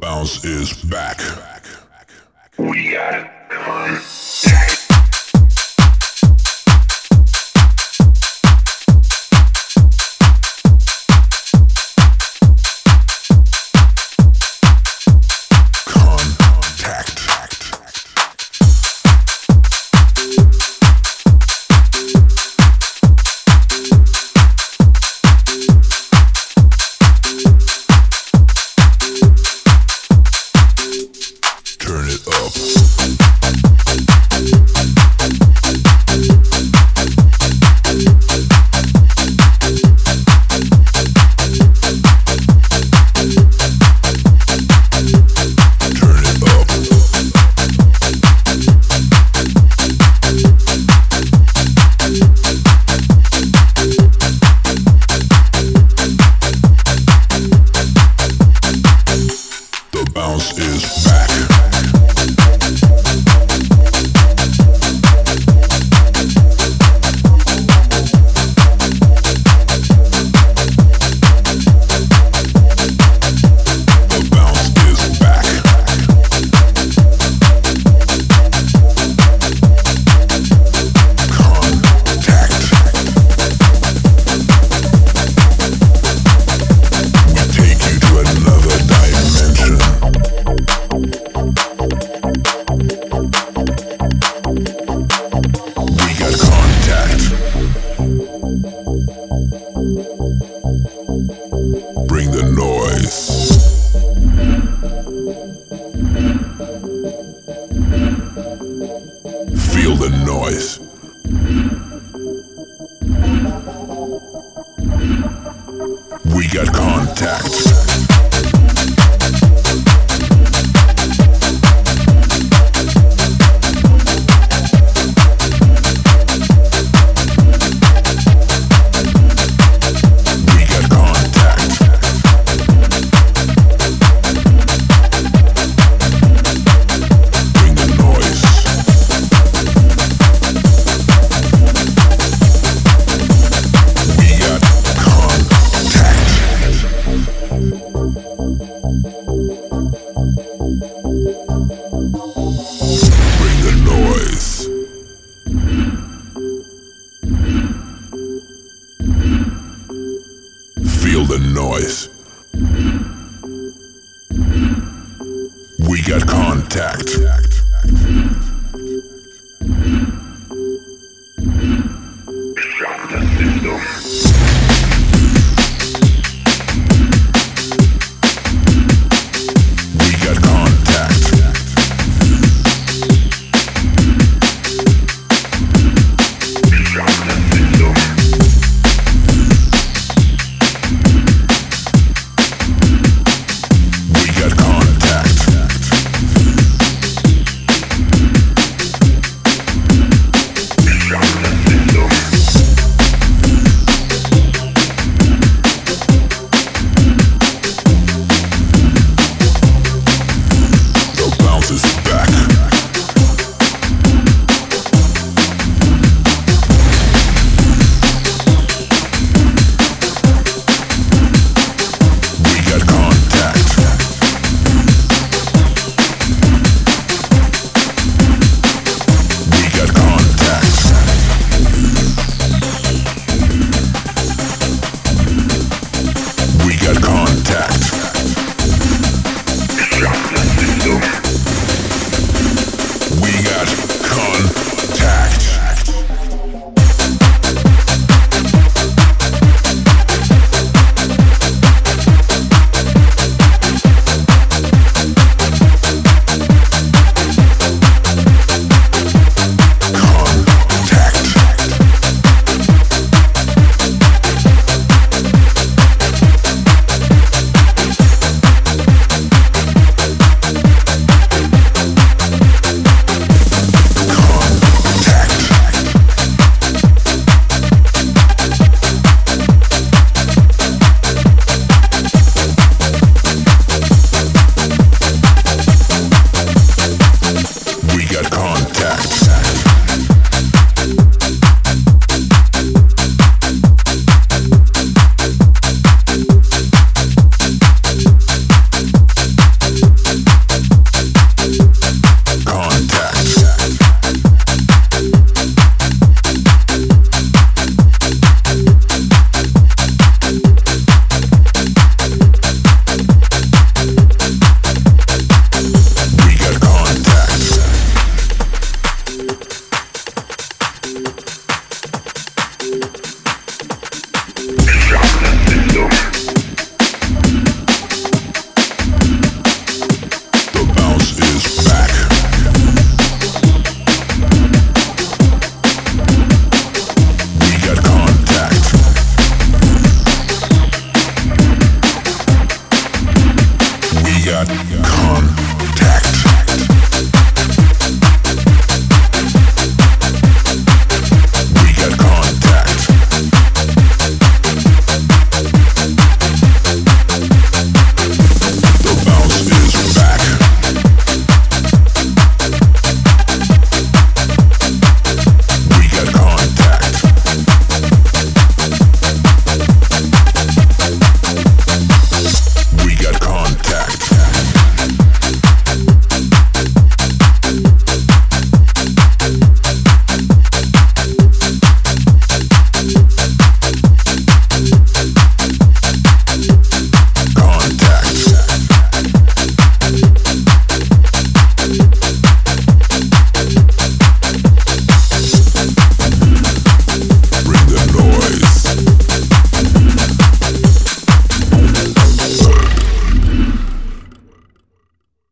bounce is back. We got it. got contact. Got contact.